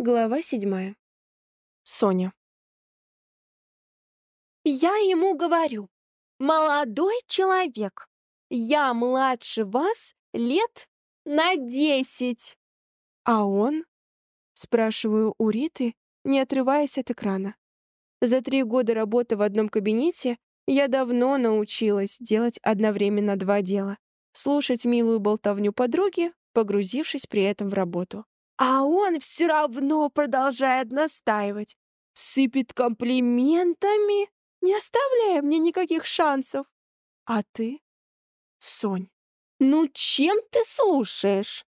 Глава седьмая. Соня. Я ему говорю, молодой человек, я младше вас лет на десять. А он? Спрашиваю у Риты, не отрываясь от экрана. За три года работы в одном кабинете я давно научилась делать одновременно два дела. Слушать милую болтовню подруги, погрузившись при этом в работу. А он все равно продолжает настаивать. Сыпет комплиментами, не оставляя мне никаких шансов. А ты? Сонь, ну чем ты слушаешь?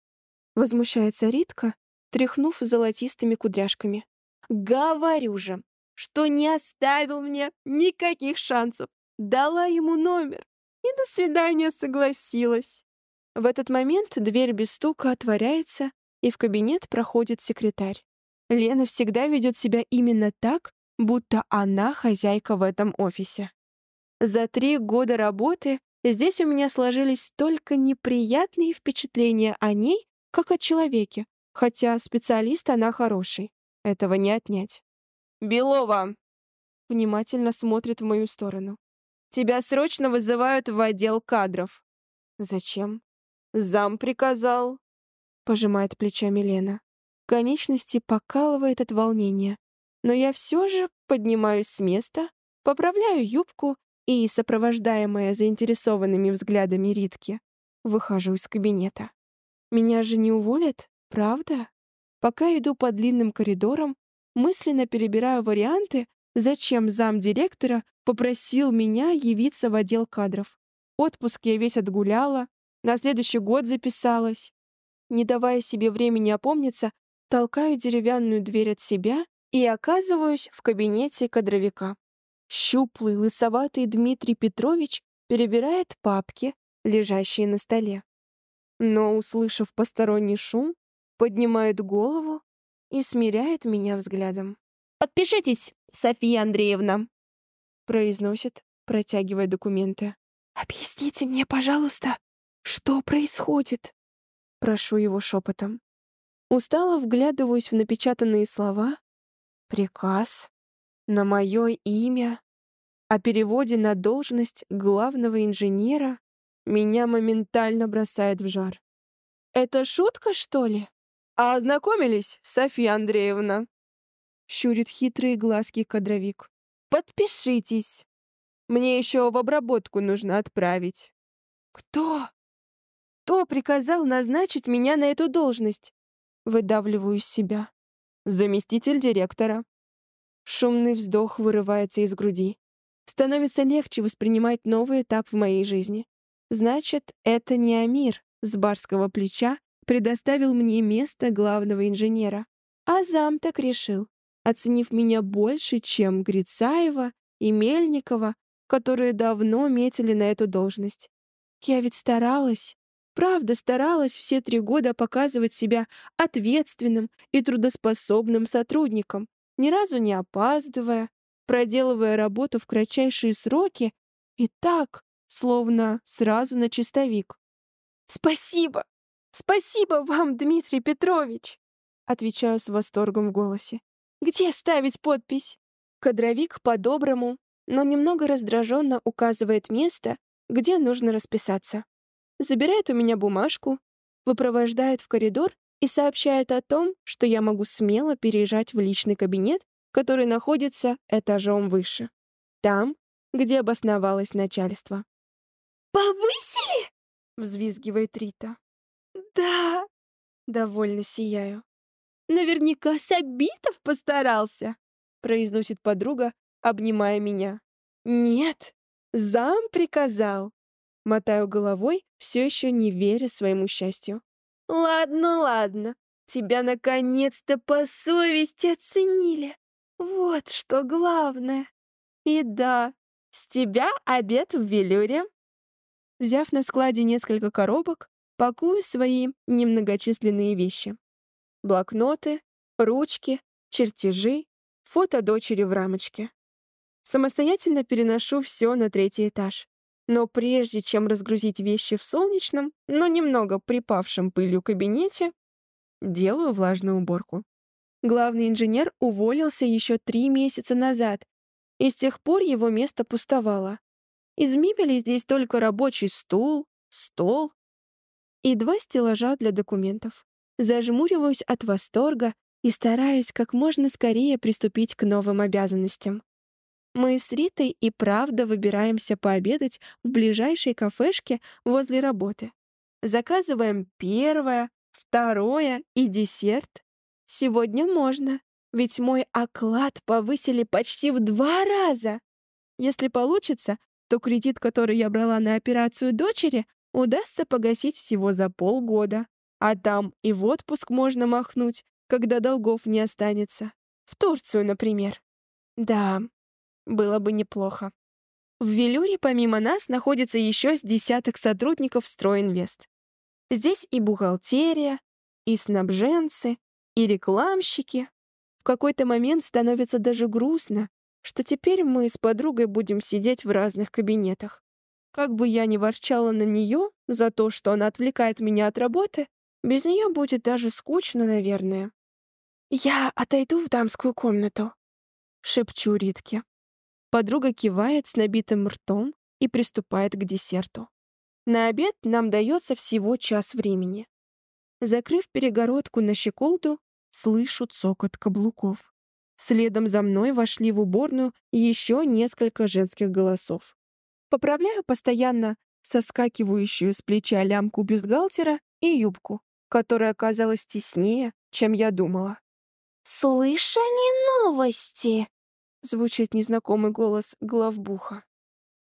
Возмущается Ритка, тряхнув золотистыми кудряшками. Говорю же, что не оставил мне никаких шансов. Дала ему номер и на свидание согласилась. В этот момент дверь без стука отворяется, и в кабинет проходит секретарь. Лена всегда ведет себя именно так, будто она хозяйка в этом офисе. За три года работы здесь у меня сложились столько неприятные впечатления о ней, как о человеке, хотя специалист она хороший. Этого не отнять. «Белова!» Внимательно смотрит в мою сторону. «Тебя срочно вызывают в отдел кадров». «Зачем?» «Зам приказал» пожимает плечами Лена. Конечности покалывает от волнения. Но я все же поднимаюсь с места, поправляю юбку и, сопровождаемая заинтересованными взглядами Ритки, выхожу из кабинета. Меня же не уволят, правда? Пока иду по длинным коридорам, мысленно перебираю варианты, зачем замдиректора попросил меня явиться в отдел кадров. Отпуск я весь отгуляла, на следующий год записалась. Не давая себе времени опомниться, толкаю деревянную дверь от себя и оказываюсь в кабинете кадровика. Щуплый, лысоватый Дмитрий Петрович перебирает папки, лежащие на столе. Но, услышав посторонний шум, поднимает голову и смиряет меня взглядом. «Подпишитесь, София Андреевна», — произносит, протягивая документы. «Объясните мне, пожалуйста, что происходит?» Прошу его шепотом. Устало вглядываюсь в напечатанные слова. Приказ на мое имя о переводе на должность главного инженера меня моментально бросает в жар. «Это шутка, что ли?» «А ознакомились, Софья Андреевна?» Щурит хитрые глазки кадровик. «Подпишитесь. Мне еще в обработку нужно отправить». «Кто?» Кто приказал назначить меня на эту должность? Выдавливаю из себя. Заместитель директора. Шумный вздох вырывается из груди. Становится легче воспринимать новый этап в моей жизни. Значит, это не Амир с барского плеча предоставил мне место главного инженера. А зам так решил, оценив меня больше, чем Грицаева и Мельникова, которые давно метили на эту должность. Я ведь старалась, правда старалась все три года показывать себя ответственным и трудоспособным сотрудником, ни разу не опаздывая, проделывая работу в кратчайшие сроки и так, словно сразу на чистовик. «Спасибо! Спасибо вам, Дмитрий Петрович!» Отвечаю с восторгом в голосе. «Где ставить подпись?» Кадровик по-доброму, но немного раздраженно указывает место, где нужно расписаться забирает у меня бумажку, выпровождает в коридор и сообщает о том, что я могу смело переезжать в личный кабинет, который находится этажом выше. Там, где обосновалось начальство. «Повысили?» — взвизгивает Рита. «Да!» — довольно сияю. «Наверняка Сабитов постарался!» — произносит подруга, обнимая меня. «Нет, зам приказал!» Мотаю головой, все еще не веря своему счастью. «Ладно, ладно. Тебя наконец-то по совести оценили. Вот что главное. И да, с тебя обед в велюре». Взяв на складе несколько коробок, пакую свои немногочисленные вещи. Блокноты, ручки, чертежи, фото дочери в рамочке. Самостоятельно переношу все на третий этаж. Но прежде чем разгрузить вещи в солнечном, но немного припавшем пылью кабинете, делаю влажную уборку. Главный инженер уволился еще три месяца назад, и с тех пор его место пустовало. Из мебели здесь только рабочий стул, стол и два стеллажа для документов. Зажмуриваюсь от восторга и стараюсь как можно скорее приступить к новым обязанностям. Мы с Ритой и правда выбираемся пообедать в ближайшей кафешке возле работы. Заказываем первое, второе и десерт. Сегодня можно, ведь мой оклад повысили почти в два раза. Если получится, то кредит, который я брала на операцию дочери, удастся погасить всего за полгода. А там и в отпуск можно махнуть, когда долгов не останется. В Турцию, например. Да, было бы неплохо. В Велюре помимо нас находится еще с десяток сотрудников Стройинвест. Здесь и бухгалтерия, и снабженцы, и рекламщики. В какой-то момент становится даже грустно, что теперь мы с подругой будем сидеть в разных кабинетах. Как бы я ни ворчала на нее за то, что она отвлекает меня от работы, без нее будет даже скучно, наверное. «Я отойду в дамскую комнату», — шепчу Ритке. Подруга кивает с набитым ртом и приступает к десерту. На обед нам дается всего час времени. Закрыв перегородку на щеколду, слышу цокот каблуков. Следом за мной вошли в уборную еще несколько женских голосов. Поправляю постоянно соскакивающую с плеча лямку бюстгальтера и юбку, которая оказалась теснее, чем я думала. «Слышали новости?» Звучит незнакомый голос главбуха.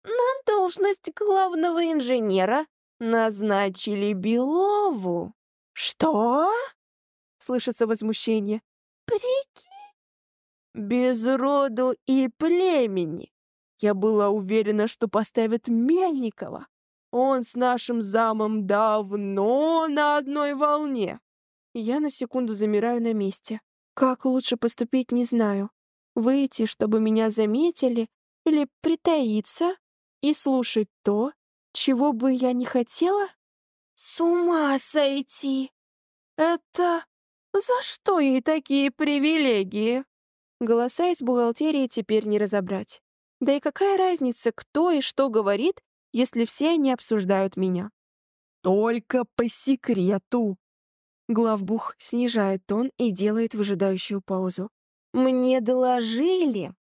«На должность главного инженера назначили Белову». «Что?» — слышится возмущение. «Прикинь!» «Без роду и племени. Я была уверена, что поставят Мельникова. Он с нашим замом давно на одной волне». Я на секунду замираю на месте. Как лучше поступить, не знаю. Выйти, чтобы меня заметили, или притаиться и слушать то, чего бы я не хотела? С ума сойти! Это... За что ей такие привилегии? Голоса из бухгалтерии теперь не разобрать. Да и какая разница, кто и что говорит, если все они обсуждают меня? Только по секрету. Главбух снижает тон и делает выжидающую паузу. Мне доложили,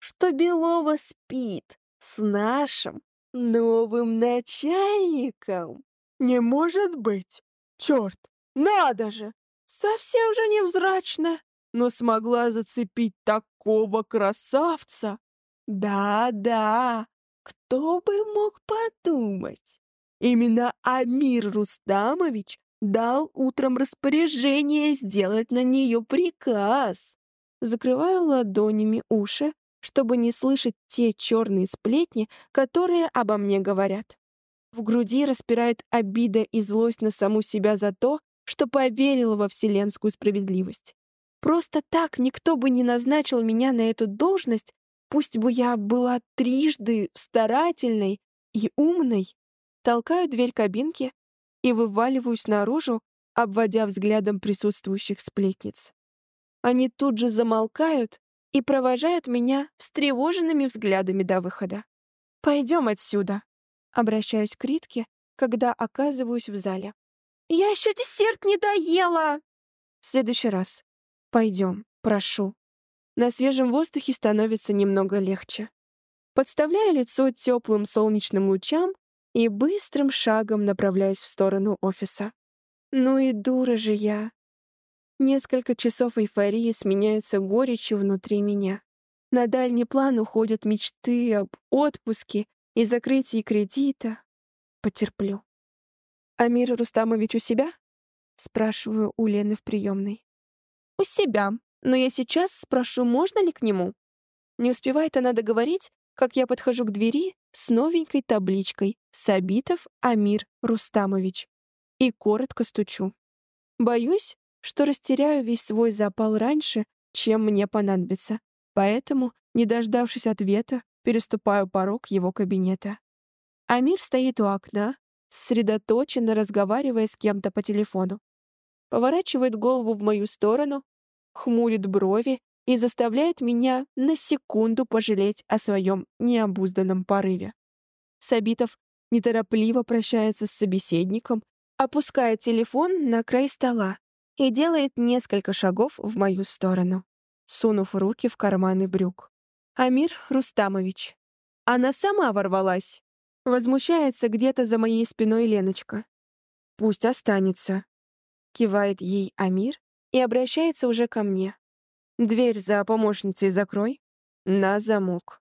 что Белова спит с нашим новым начальником. Не может быть. Черт, надо же. Совсем же невзрачно, но смогла зацепить такого красавца. Да-да, кто бы мог подумать. Именно Амир Рустамович дал утром распоряжение сделать на нее приказ. Закрываю ладонями уши, чтобы не слышать те черные сплетни, которые обо мне говорят. В груди распирает обида и злость на саму себя за то, что поверила во вселенскую справедливость. Просто так никто бы не назначил меня на эту должность, пусть бы я была трижды старательной и умной. Толкаю дверь кабинки и вываливаюсь наружу, обводя взглядом присутствующих сплетниц. Они тут же замолкают и провожают меня встревоженными взглядами до выхода. «Пойдем отсюда», — обращаюсь к Ритке, когда оказываюсь в зале. «Я еще десерт не доела!» «В следующий раз. Пойдем, прошу». На свежем воздухе становится немного легче. Подставляю лицо теплым солнечным лучам и быстрым шагом направляюсь в сторону офиса. Ну и дура же я. Несколько часов эйфории сменяются горечью внутри меня. На дальний план уходят мечты об отпуске и закрытии кредита. Потерплю. «Амир Рустамович у себя?» — спрашиваю у Лены в приемной. «У себя, но я сейчас спрошу, можно ли к нему?» Не успевает она договорить, как я подхожу к двери с новенькой табличкой «Сабитов Амир Рустамович» и коротко стучу. Боюсь, что растеряю весь свой запал раньше, чем мне понадобится. Поэтому, не дождавшись ответа, переступаю порог его кабинета. Амир стоит у окна, сосредоточенно разговаривая с кем-то по телефону. Поворачивает голову в мою сторону, хмурит брови и заставляет меня на секунду пожалеть о своем необузданном порыве. Сабитов неторопливо прощается с собеседником, опускает телефон на край стола и делает несколько шагов в мою сторону, сунув руки в карманы брюк. Амир Рустамович. Она сама ворвалась. Возмущается где-то за моей спиной Леночка. Пусть останется. Кивает ей Амир и обращается уже ко мне. Дверь за помощницей закрой. На замок.